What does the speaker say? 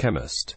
chemist.